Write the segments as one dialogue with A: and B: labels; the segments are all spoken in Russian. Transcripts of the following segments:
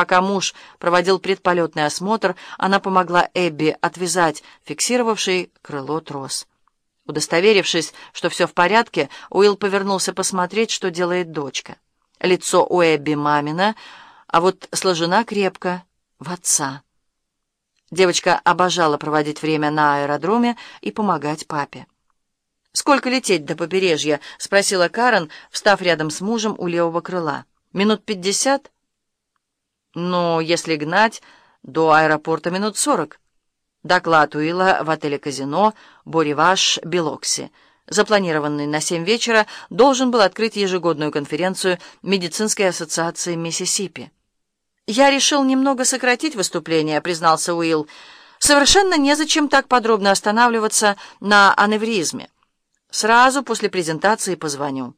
A: Пока муж проводил предполетный осмотр, она помогла Эбби отвязать фиксировавший крыло трос. Удостоверившись, что все в порядке, Уилл повернулся посмотреть, что делает дочка. Лицо у Эбби мамина, а вот сложена крепко в отца. Девочка обожала проводить время на аэродроме и помогать папе. «Сколько лететь до побережья?» — спросила Карен, встав рядом с мужем у левого крыла. «Минут пятьдесят?» «Ну, если гнать, до аэропорта минут сорок». Доклад Уилла в отеле-казино «Бориваш Белокси», запланированный на семь вечера, должен был открыть ежегодную конференцию Медицинской ассоциации Миссисипи. «Я решил немного сократить выступление», — признался Уилл. «Совершенно незачем так подробно останавливаться на аневризме. Сразу после презентации позвоню».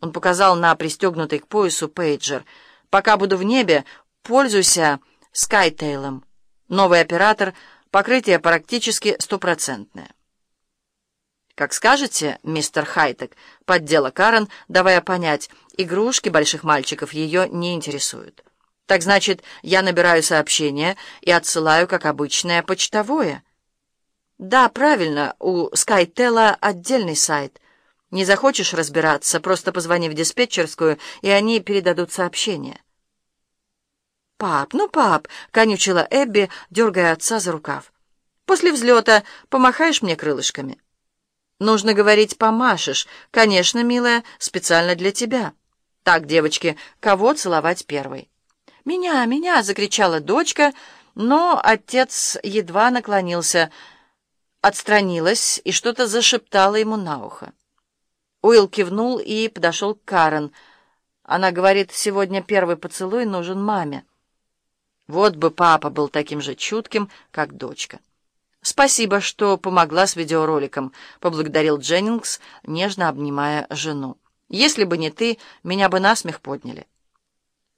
A: Он показал на пристегнутый к поясу пейджер. «Пока буду в небе, пользуйся Скайтейлом. Новый оператор, покрытие практически стопроцентное». «Как скажете, мистер Хайтек», — поддела Карен, давая понять, игрушки больших мальчиков ее не интересуют. Так значит, я набираю сообщение и отсылаю, как обычное, почтовое? Да, правильно, у SkyTel отдельный сайт. Не захочешь разбираться, просто позвони в диспетчерскую, и они передадут сообщение. «Пап, ну, пап!» — конючила Эбби, дергая отца за рукав. «После взлета помахаешь мне крылышками?» «Нужно говорить «помашешь». Конечно, милая, специально для тебя. Так, девочки, кого целовать первой?» «Меня, меня!» — закричала дочка, но отец едва наклонился, отстранилась и что-то зашептала ему на ухо. Уилл кивнул и подошел к Карен. Она говорит, сегодня первый поцелуй нужен маме. Вот бы папа был таким же чутким, как дочка. «Спасибо, что помогла с видеороликом», — поблагодарил Дженнингс, нежно обнимая жену. «Если бы не ты, меня бы насмех подняли».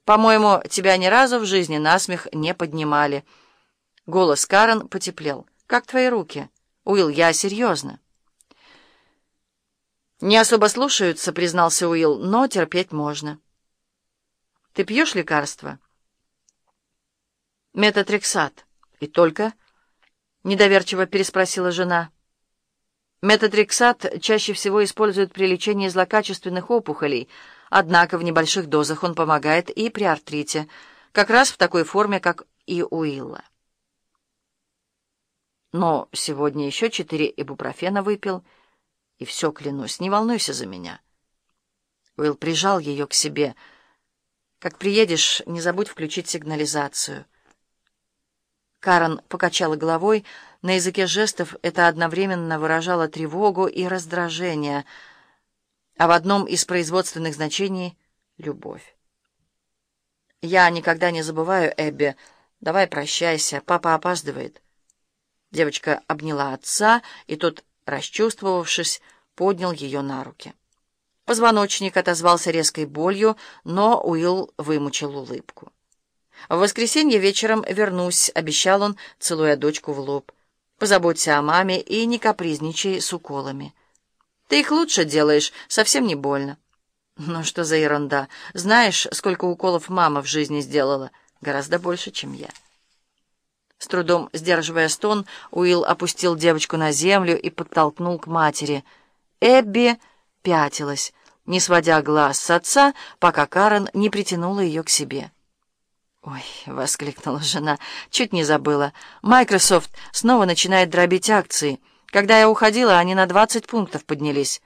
A: По-моему, тебя ни разу в жизни насмех не поднимали. Голос Карен потеплел. Как твои руки? Уилл, я серьезно. Не особо слушаются, признался Уилл, но терпеть можно. Ты пьешь лекарства? Метатрексат. И только? Недоверчиво переспросила жена. Метатрексат чаще всего используют при лечении злокачественных опухолей, Однако в небольших дозах он помогает и при артрите, как раз в такой форме, как и у Илла. Но сегодня еще четыре ибупрофена выпил, и все, клянусь, не волнуйся за меня. Уилл прижал ее к себе. «Как приедешь, не забудь включить сигнализацию». Карен покачала головой. На языке жестов это одновременно выражало тревогу и раздражение — а в одном из производственных значений — любовь. «Я никогда не забываю, Эбби. Давай прощайся, папа опаздывает». Девочка обняла отца, и тот, расчувствовавшись, поднял ее на руки. Позвоночник отозвался резкой болью, но Уилл вымучил улыбку. «В воскресенье вечером вернусь», — обещал он, целуя дочку в лоб. «Позаботься о маме и не капризничай с уколами». Ты их лучше делаешь, совсем не больно. Ну что за ерунда? Знаешь, сколько уколов мама в жизни сделала? Гораздо больше, чем я. С трудом сдерживая стон, Уилл опустил девочку на землю и подтолкнул к матери. Эбби пятилась, не сводя глаз с отца, пока Карен не притянула ее к себе. «Ой!» — воскликнула жена. «Чуть не забыла. Microsoft снова начинает дробить акции». Когда я уходила, они на 20 пунктов поднялись.